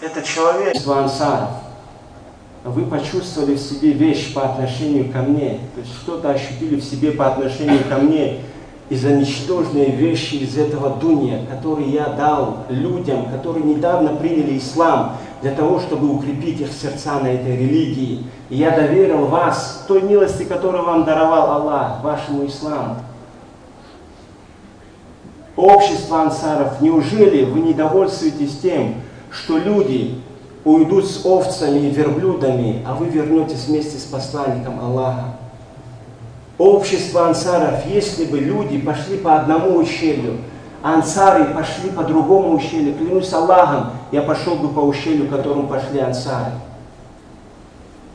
этот человек из ансаров, вы почувствовали в себе вещь по отношению ко мне, то есть что-то ощутили в себе по отношению ко мне, из-за ничтожной вещи из этого дуния, которые я дал людям, которые недавно приняли ислам, для того, чтобы укрепить их сердца на этой религии. И я доверил вас той милости, которую вам даровал Аллах, вашему исламу. Общество ансаров, неужели вы не довольствуетесь тем, что люди уйдут с овцами и верблюдами, а вы вернетесь вместе с посланником Аллаха? Общество ансаров, если бы люди пошли по одному ущелью, а ансары пошли по другому ущелью, клянусь Аллахом, я пошел бы по ущелью, которым пошли ансары.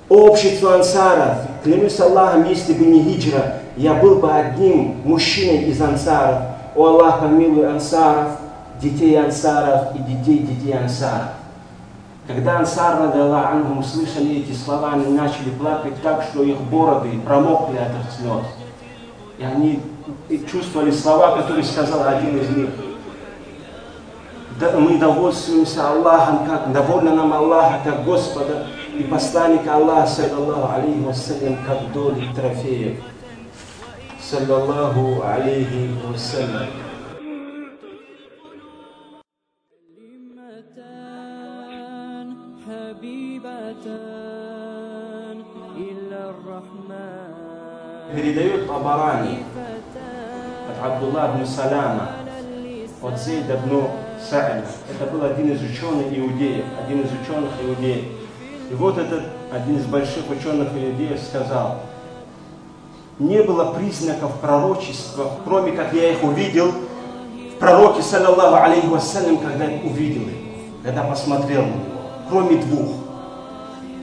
Общество ансаров, клянусь Аллахом, если бы не хиджра, я был бы одним мужчиной из ансаров. О Аллах, помилуй ансаров, детей ансаров и детей детей ансаров. Когда Ансар, Аллах Анхум, услышали эти слова, они начали плакать так, что их бороды промокли от их слез. И они чувствовали слова, которые сказал один из них. Да, мы довольствуемся Аллахом, как довольно нам Аллаха, как Господа и посланника Аллаха, саллаллаху алейхи вассалям, как доли трофеев. Саллаллаху алейхи вассалям. Передает Табарани от Абдулла ибн Салама, от Зейда ибн Са'ида. Это был один из ученых иудеев, один из ученых иудеев. И вот этот один из больших ученых иудеев сказал, не было признаков пророчества, кроме как я их увидел в пророке, саллаллаху алейхи вассалям, когда увидел его, когда посмотрел на него, кроме двух.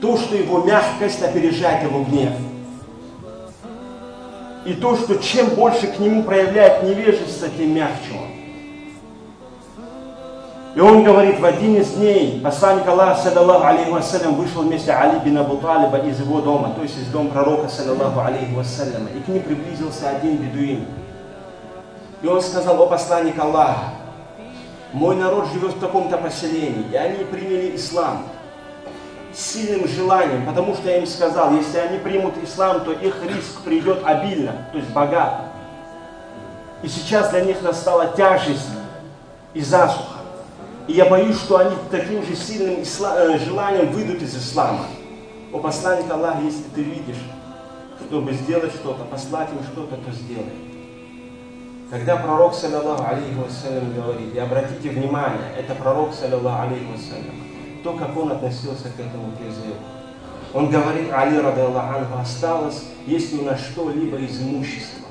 То, что его мягкость опережает его гнев – и то, что чем больше к нему проявляет невежество, тем мягче он. И он говорит, в один из дней посланник Аллаха, саллаллаху алейхи вассалям, вышел вместе Али бин Абу Талиба из его дома, то есть из дома пророка, саллаллаху алейхи вассалям, и к ним приблизился один бедуин. И он сказал, о посланник Аллаха, мой народ живет в таком-то поселении, и они приняли ислам сильным желанием, потому что я им сказал, если они примут ислам, то их риск придет обильно, то есть богато. И сейчас для них настала тяжесть и засуха. И я боюсь, что они таким же сильным э, желанием выйдут из ислама. О посланник Аллаха, если ты видишь, чтобы сделать что-то, послать им что-то, то сделай. Когда пророк, саллаллаху алейхи вассалям, говорит, и обратите внимание, это пророк, саллаллаху алейхи вассалям, то, как он относился к этому призыву. Он говорит, Али, Аллаху, осталось, если у нас что-либо из имущества.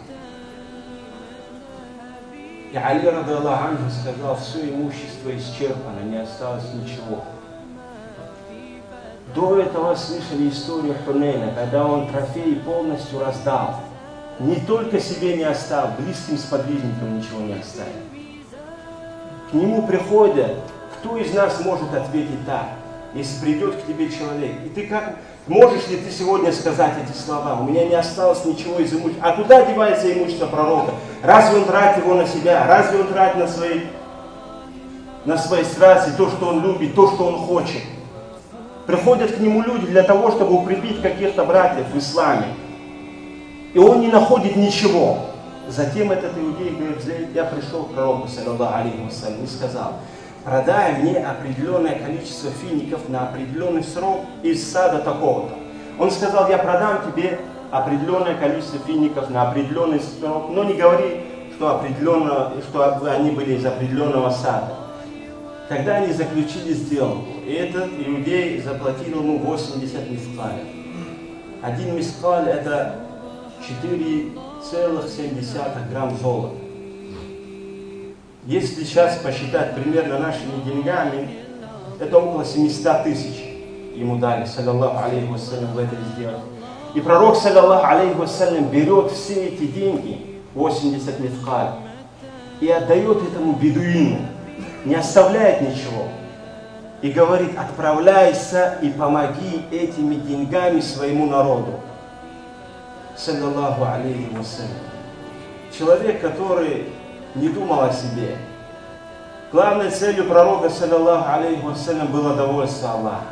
И Али, Аллаху, сказал, все имущество исчерпано, не осталось ничего. До этого слышали историю Хунейна, когда он трофеи полностью раздал. Не только себе не оставил, близким сподвижникам ничего не оставил. К нему приходят кто из нас может ответить так, если придет к тебе человек? И ты как, можешь ли ты сегодня сказать эти слова? У меня не осталось ничего из имущества. А куда девается имущество пророка? Разве он тратит его на себя? Разве он тратит на свои, на свои страсти, то, что он любит, то, что он хочет? Приходят к нему люди для того, чтобы укрепить каких-то братьев в исламе. И он не находит ничего. Затем этот иудей говорит, я пришел к пророку, саллаллаху алейхи и сказал, продай мне определенное количество фиников на определенный срок из сада такого-то. Он сказал, я продам тебе определенное количество фиников на определенный срок, но не говори, что, определенно, что они были из определенного сада. Тогда они заключили сделку, и этот иудей заплатил ему 80 мискалев. Один мискаль это 4,7 грамм золота. Если сейчас посчитать примерно нашими деньгами, это около 700 тысяч ему дали, саллаллаху алейхи вассалям, в это сделать. И пророк, саллаллаху алейхи вассалям, берет все эти деньги, 80 мифкаль, и отдает этому бедуину, не оставляет ничего. И говорит, отправляйся и помоги этими деньгами своему народу. Саллаллаху алейхи вассалям. Человек, который не думал о себе. Главной целью пророка, саллиллаху алейхи вассалям, было довольство Аллаха.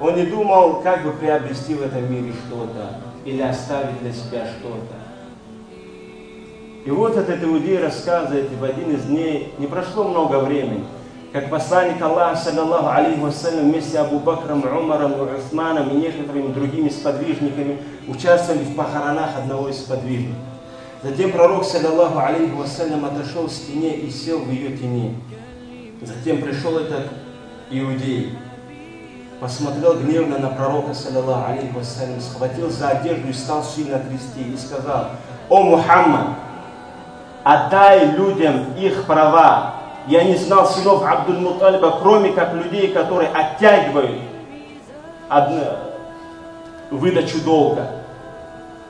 Он не думал, как бы приобрести в этом мире что-то или оставить для себя что-то. И вот этот иудей рассказывает, и в один из дней, не прошло много времени, как посланник Аллаха, саллиллаху алейхи вассалям, вместе с Абу Бакром, Умаром, Усманом и некоторыми другими сподвижниками участвовали в похоронах одного из сподвижников. Затем пророк, саллиллаху алейхи вассалям, отошел к стене и сел в ее тени. Затем пришел этот иудей, посмотрел гневно на пророка, саллиллаху алейхи вассалям, схватил за одежду и стал сильно трясти и сказал, «О Мухаммад, отдай людям их права. Я не знал сынов Абдуль-Муталиба, кроме как людей, которые оттягивают одну, выдачу долга.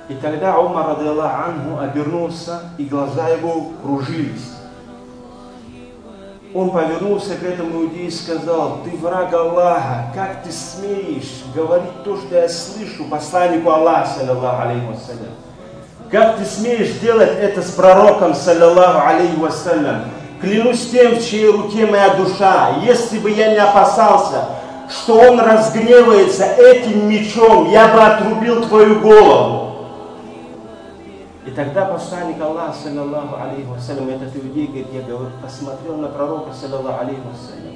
И тогда Умар, радиаллаху анху, обернулся, и глаза его кружились. Он повернулся к этому иудею и сказал, ты враг Аллаха, как ты смеешь говорить то, что я слышу посланнику Аллаха, саллиллаху алейхи вассалям. Как ты смеешь делать это с пророком, саллиллаху алейхи вассалям? Клянусь тем, в чьей руке моя душа, если бы я не опасался, что он разгневается этим мечом, я бы отрубил твою голову. И тогда посланник Аллаха, саллиллаху алейхи вассалям, этот иудей, говорит, я говорю, посмотрел на пророка, саллиллаху алейхи вассалям,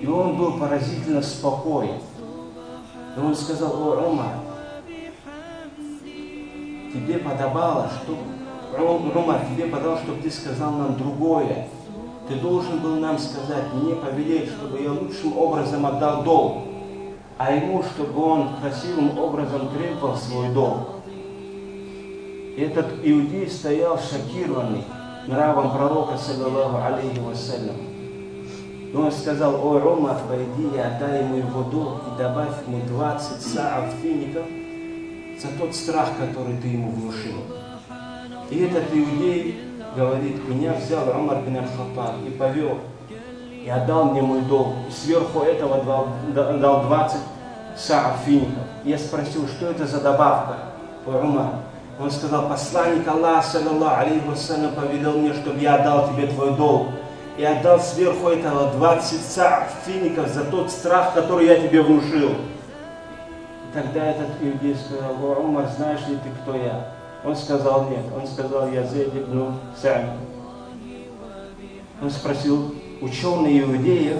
и он был поразительно спокоен. И он сказал, о, Умар, тебе подобало, что Умар, тебе подал, чтобы ты сказал нам другое. Ты должен был нам сказать, мне повелеть, чтобы я лучшим образом отдал долг, а ему, чтобы он красивым образом требовал свой долг. Этот иудей стоял шокированный нравом пророка, саллиллаху алейхи вассалям. И он сказал, о, Умар, пойди и отдай ему его долг и добавь ему 20 саав фиников за тот страх, который ты ему внушил. И этот иудей говорит, меня взял Умар бин Аль-Хаттаб и повел, и отдал мне мой долг. И сверху этого дал, дал 20 саав фиников. Я спросил, что это за добавка, о Умар? Он сказал, посланник Аллаха, саллиллаху алейхи вассалям, повелел мне, чтобы я отдал тебе твой долг. И отдал сверху этого 20 саав фиников за тот страх, который я тебе внушил. И тогда этот иудей сказал, о, Умар, знаешь ли ты, кто я? Он сказал, нет. Он сказал, я Зейд ибн Сами. Он спросил, ученый иудеев?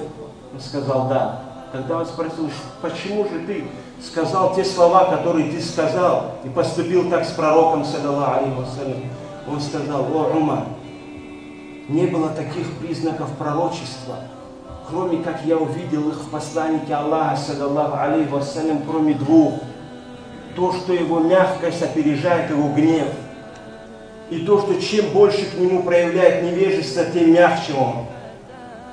Он сказал, да. Тогда он спросил, почему же ты сказал те слова, которые ты сказал, и поступил так с пророком, саллиллаху алейхи? Он сказал, о, Умар, не было таких признаков пророчества, кроме как я увидел их в посланнике Аллаха, саллиллаху алейхи вассалям, кроме двух. То, что его мягкость опережает его гнев. И то, что чем больше к нему проявляет невежество, тем мягче он.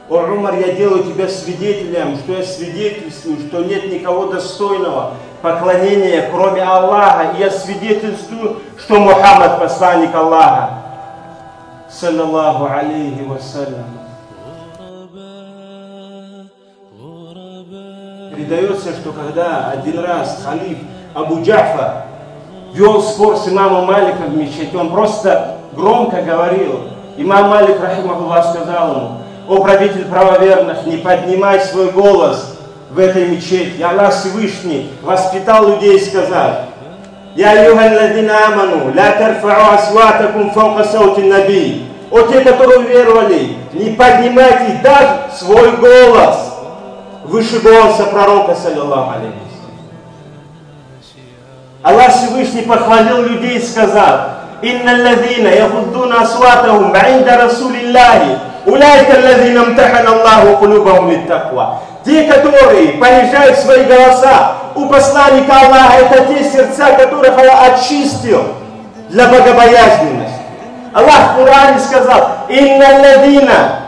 О, Умар, я делаю тебя свидетелем, что я свидетельствую, что нет никого достойного поклонения, кроме Аллаха. И я свидетельствую, что Мухаммад посланник Аллаха. Саллаллаху алейхи вассалям. Передается, что когда один раз халиф Абу Джафа вел спор с имамом Маликом в мечети, он просто громко говорил. Имам Малик, рахимахуллах, сказал ему, о правитель правоверных, не поднимай свой голос в этой мечети. Аллах Всевышний воспитал людей сказать, «Я юхалладина аману, ла тарфау асватакум фаука саути наби». О те, которые уверовали, не поднимайте даже свой голос выше голоса пророка, саллиллаху алейхи. Аллах Всевышний похвалил людей, сказав, «Инна аллазина яхуддуна асватахум баинда Расулиллахи, уляйка аллазина амтахан Аллаху кулубахум литтаква». Те, которые понижают свои голоса у посланника Аллаха, это те сердца, которых Аллах очистил для богобоязненности. Аллах в Коране сказал, «Инна аллазина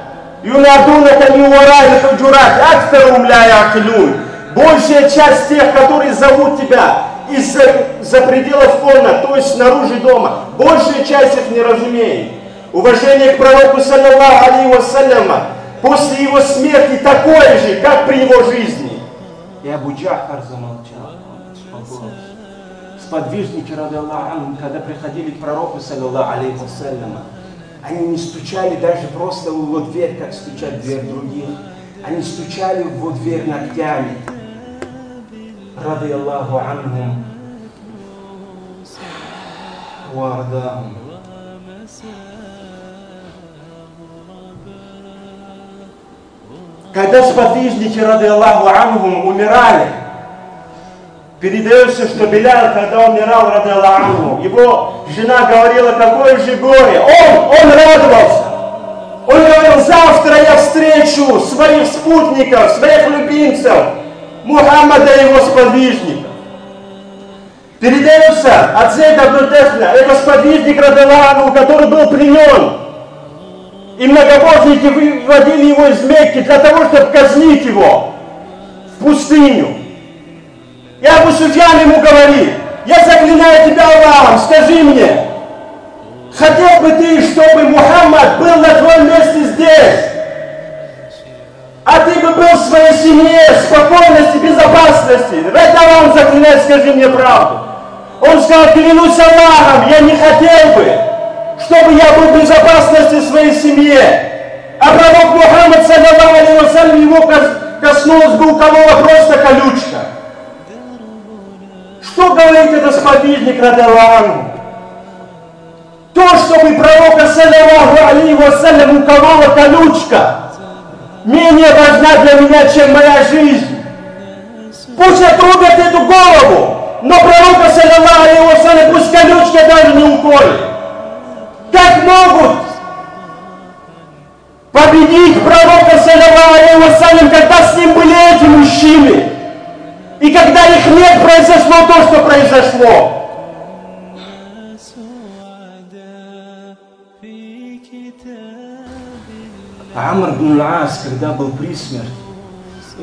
юнадунака ми варай худжурат, актарум ля яхилун». Большая часть тех, которые зовут тебя, из-за за пределов комнат, то есть снаружи дома. Большая часть их не разумеет. Уважение к пророку, саллаллаху алейхи вассаляма, после его смерти такое же, как при его жизни. И Абу Джахар замолчал, успокоился. Сподвижники, рады Аллаху, когда приходили к пророку, саллаллаху алейхи вассаляма, Они не стучали даже просто в его дверь, как стучат дверь других. Они стучали в его дверь ногтями. Рады Аллаху анхум. Вардахум. Когда сподвижники, рады Аллаху анхум, умирали, Передается, что Белял, когда умирал, Радаллаху, его жена говорила, какое же горе. Он, он радовался. Он говорил, завтра я встречу своих спутников, своих любимцев, Мухаммада и его сподвижников. Передается от Зейда Бнутесна, это сподвижник Радаллаху, который был пленен. И многобожники выводили его из Мекки для того, чтобы казнить его в пустыню. И Абу Суфьян ему говорит, я заклинаю тебя Аллахом, скажи мне, хотел бы ты, чтобы Мухаммад был на твоем месте здесь, а ты бы был в своей семье, спокойности, безопасности. Ради Аллаха заклинаю, скажи мне правду. Он сказал, клянусь Аллахом, я не хотел бы, чтобы я был в безопасности в своей семье. А пророк Мухаммад, саллиллаху его коснулась бы у кого просто колючка. Что говорит этот сподвижник Радалану? То, чтобы пророка, саллиллаху алейhi вассалям, уколола колючка, менее важна для меня, чем моя жизнь. Пусть отрубят эту голову, но пророка, саллиллаху алейhi вассалям, пусть колючка даже не уколет. Как могут победить пророка, саллиллаху когда с ним были эти мужчины? И когда их нет, произошло то, что произошло. Амр бн когда был при смерти,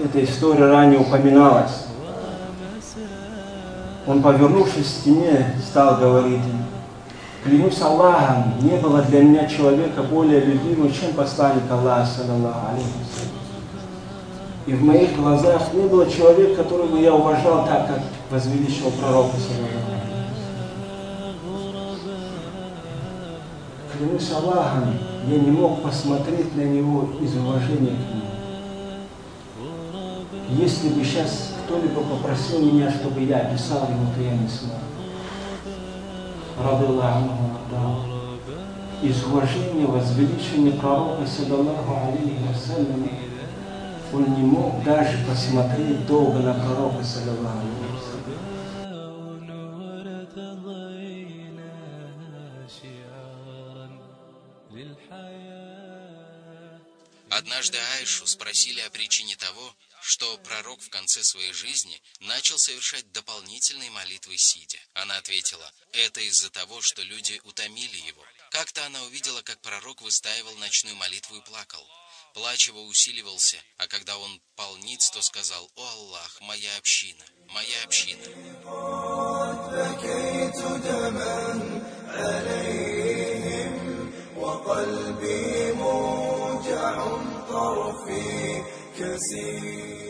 эта история ранее упоминалась, он, повернувшись к стене, стал говорить, клянусь Аллахом, не было для меня человека более любимого, чем посланник Аллаха, саллаллаху алейхи и в моих глазах не было человека, которого я уважал так, как возвеличил пророка Клянусь Аллахом, я не мог посмотреть на него из уважения к нему. Если бы сейчас кто-либо попросил меня, чтобы я описал его, то я не смог. Из уважения, возвеличения пророка, саллаллаху алейхи вассалям, он не мог даже посмотреть долго на пророка, саллиллаху Однажды Айшу спросили о причине того, что пророк в конце своей жизни начал совершать дополнительные молитвы сидя. Она ответила, это из-за того, что люди утомили его. Как-то она увидела, как пророк выстаивал ночную молитву и плакал. Плач его усиливался, а когда он полниц, то сказал, «О Аллах, моя община, моя община». وقلبي 'Cause he.